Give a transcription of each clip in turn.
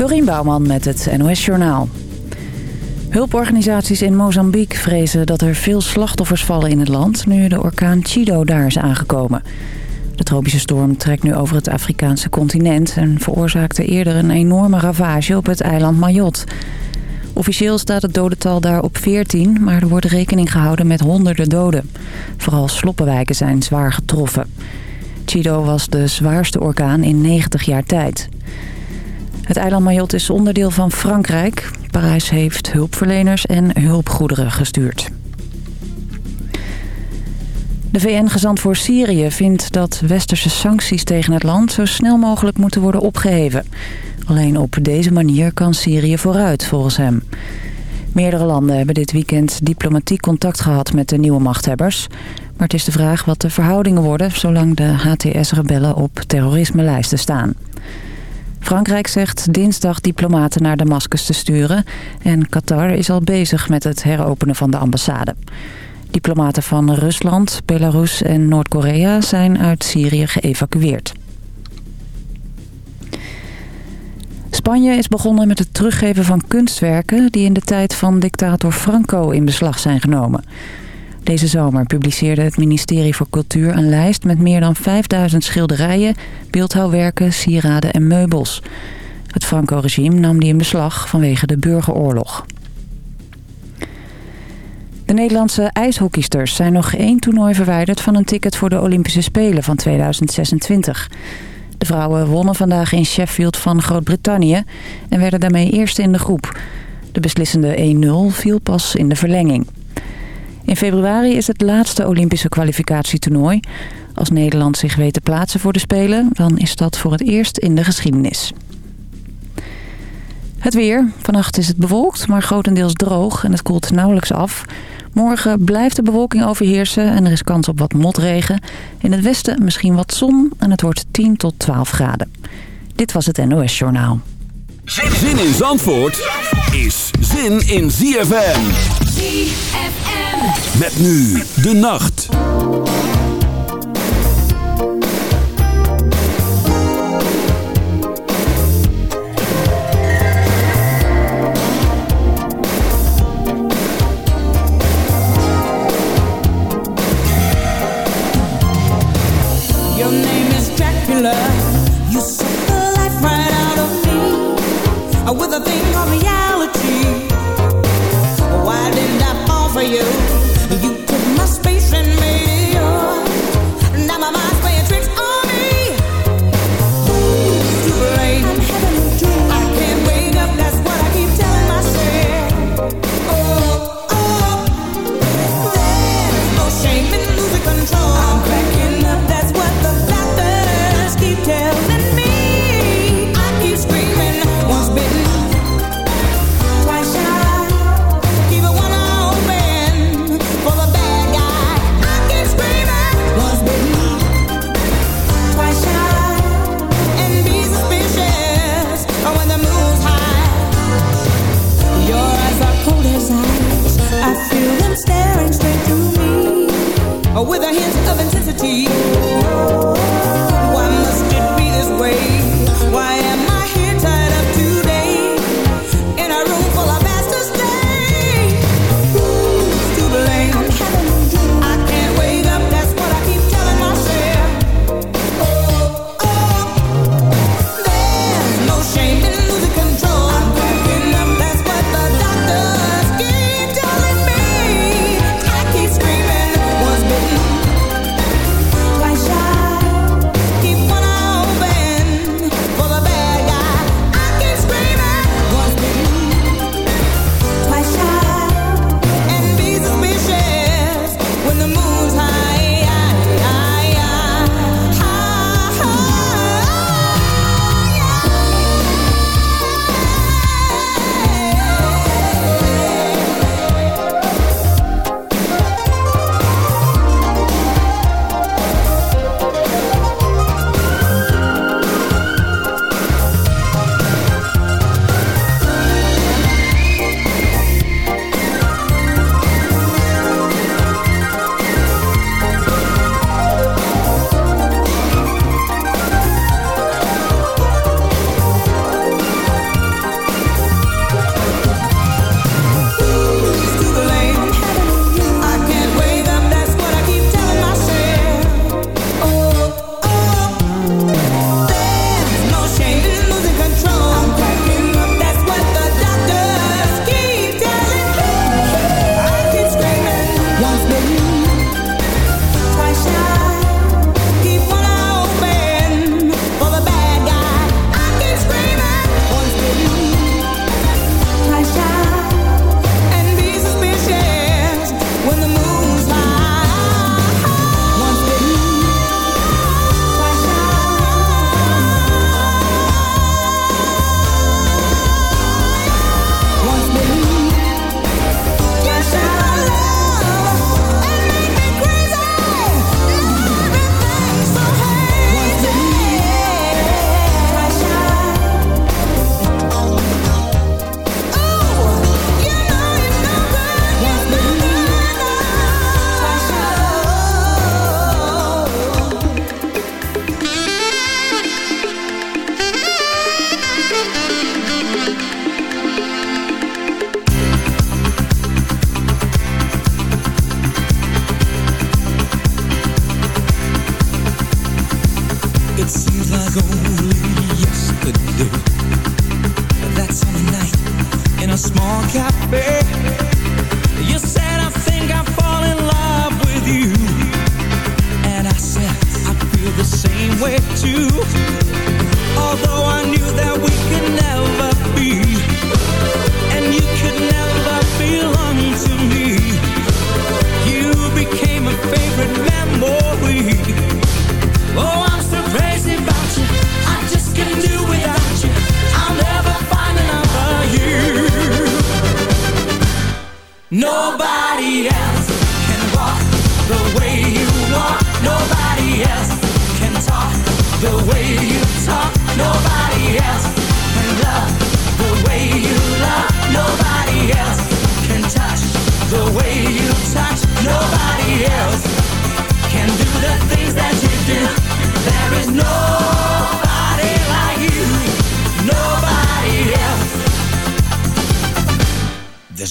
Dorien Bouwman met het NOS Journaal. Hulporganisaties in Mozambique vrezen dat er veel slachtoffers vallen in het land... nu de orkaan Chido daar is aangekomen. De tropische storm trekt nu over het Afrikaanse continent... en veroorzaakte eerder een enorme ravage op het eiland Mayotte. Officieel staat het dodental daar op 14, maar er wordt rekening gehouden met honderden doden. Vooral sloppenwijken zijn zwaar getroffen. Chido was de zwaarste orkaan in 90 jaar tijd. Het eiland Mayotte is onderdeel van Frankrijk. Parijs heeft hulpverleners en hulpgoederen gestuurd. De VN-gezant voor Syrië vindt dat westerse sancties tegen het land... zo snel mogelijk moeten worden opgeheven. Alleen op deze manier kan Syrië vooruit, volgens hem. Meerdere landen hebben dit weekend diplomatiek contact gehad met de nieuwe machthebbers. Maar het is de vraag wat de verhoudingen worden... zolang de HTS-rebellen op terrorismelijsten staan. Frankrijk zegt dinsdag diplomaten naar Damascus te sturen... en Qatar is al bezig met het heropenen van de ambassade. Diplomaten van Rusland, Belarus en Noord-Korea zijn uit Syrië geëvacueerd. Spanje is begonnen met het teruggeven van kunstwerken... die in de tijd van dictator Franco in beslag zijn genomen. Deze zomer publiceerde het ministerie voor Cultuur een lijst... met meer dan 5000 schilderijen, beeldhouwwerken, sieraden en meubels. Het Franco-regime nam die in beslag vanwege de burgeroorlog. De Nederlandse ijshockeysters zijn nog één toernooi verwijderd... van een ticket voor de Olympische Spelen van 2026... De vrouwen wonnen vandaag in Sheffield van Groot-Brittannië en werden daarmee eerste in de groep. De beslissende 1-0 viel pas in de verlenging. In februari is het laatste Olympische kwalificatietoernooi. Als Nederland zich weet te plaatsen voor de Spelen, dan is dat voor het eerst in de geschiedenis. Het weer. Vannacht is het bewolkt, maar grotendeels droog en het koelt nauwelijks af. Morgen blijft de bewolking overheersen en er is kans op wat motregen. In het westen misschien wat zon en het wordt 10 tot 12 graden. Dit was het NOS Journaal. Zin in Zandvoort is zin in ZFM. ZFM. Met nu de nacht. without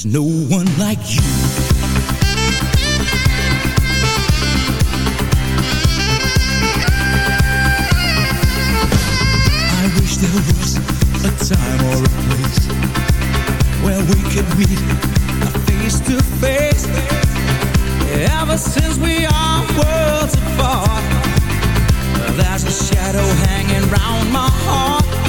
There's no one like you. I wish there was a time or a place where we could meet face to face. Ever since we are worlds apart, there's a shadow hanging round my heart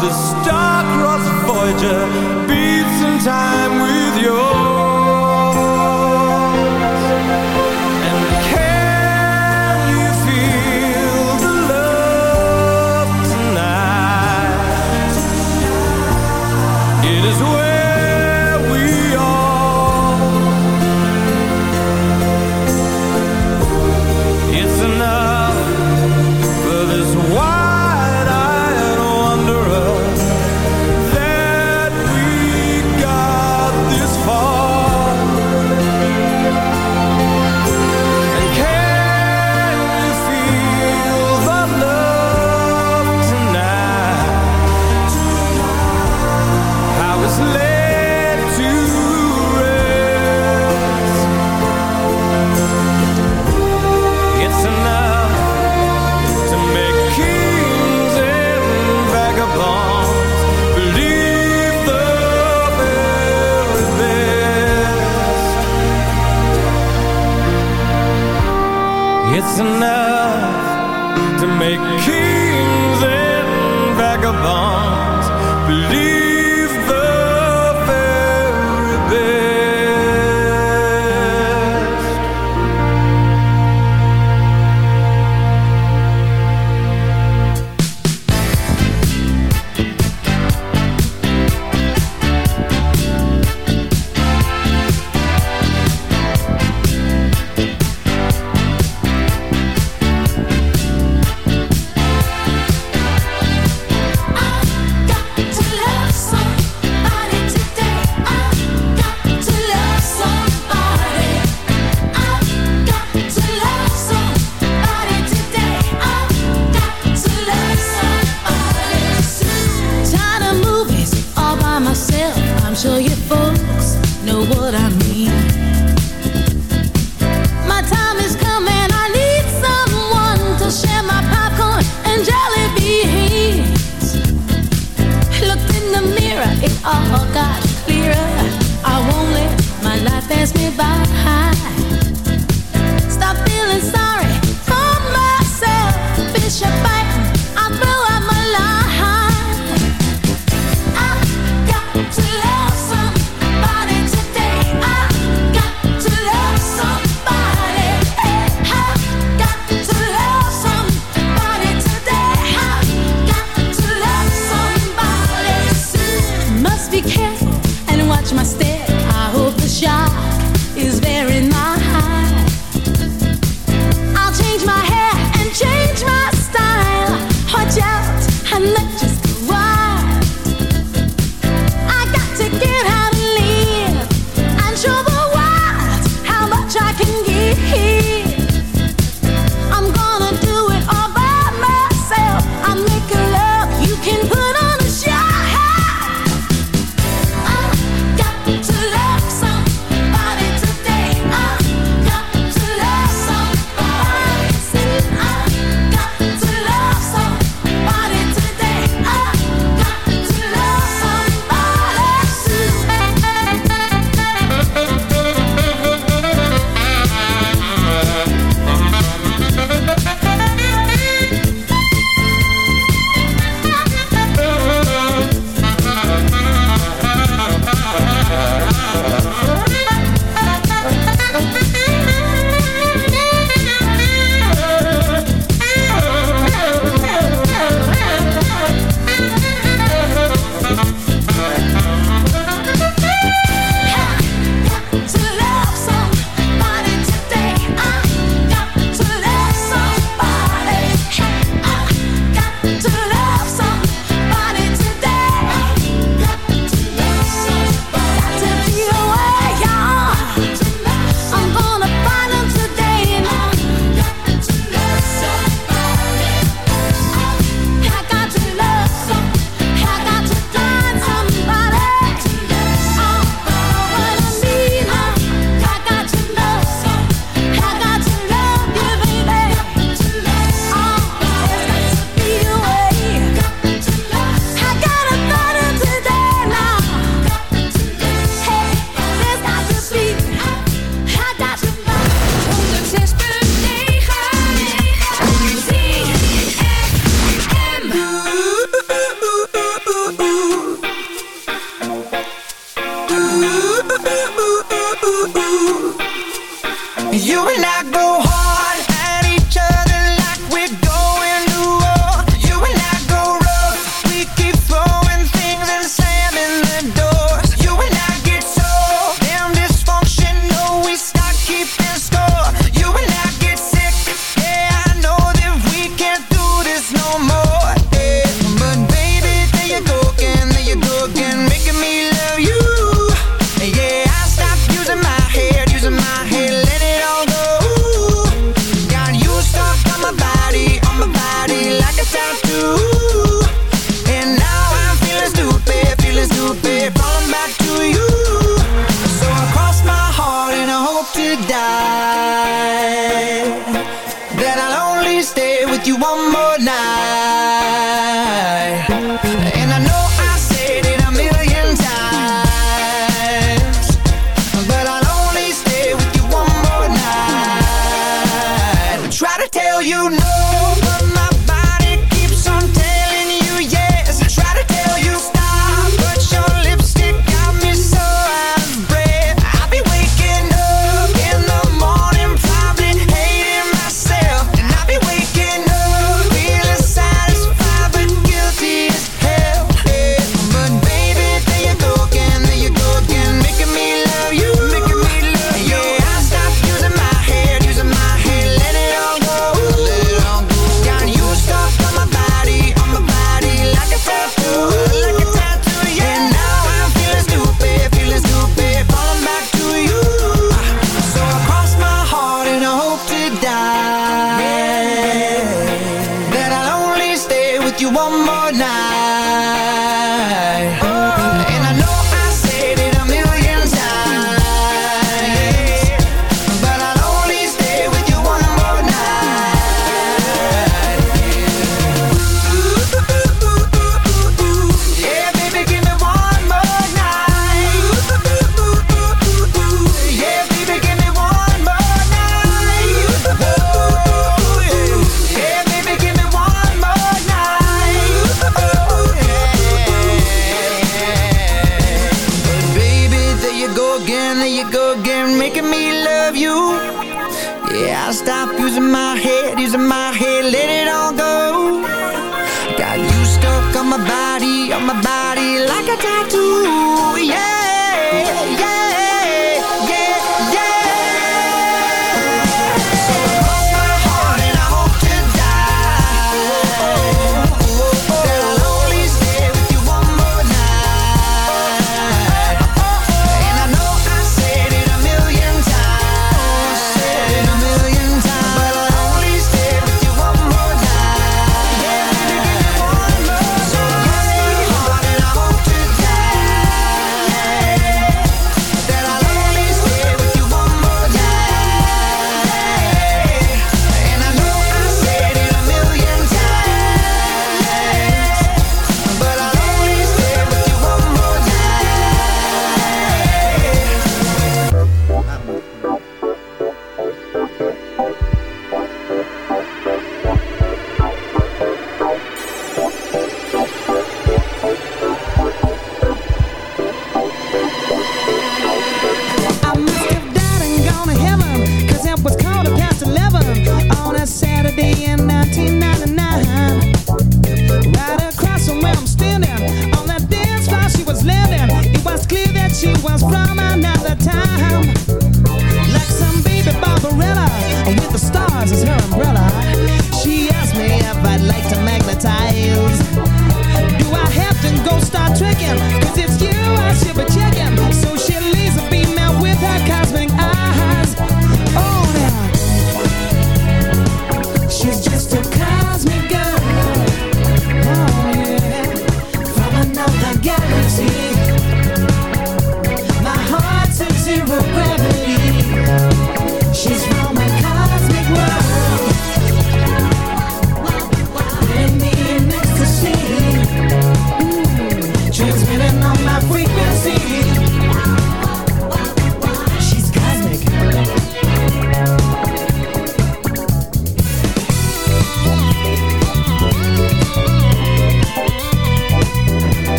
the star-crossed Voyager beats in time In my head, let it all go. Got you stuck on my body, on my body like a tattoo.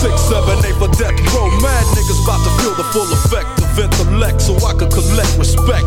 six, seven, eight for death row. Mad niggas about to feel the full effect of intellect, so I can collect respect.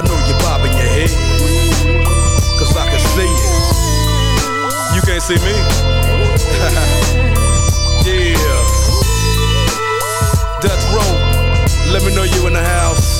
I know you're bobbing your head, cause I can see it. You can't see me? yeah. Death row, let me know you in the house.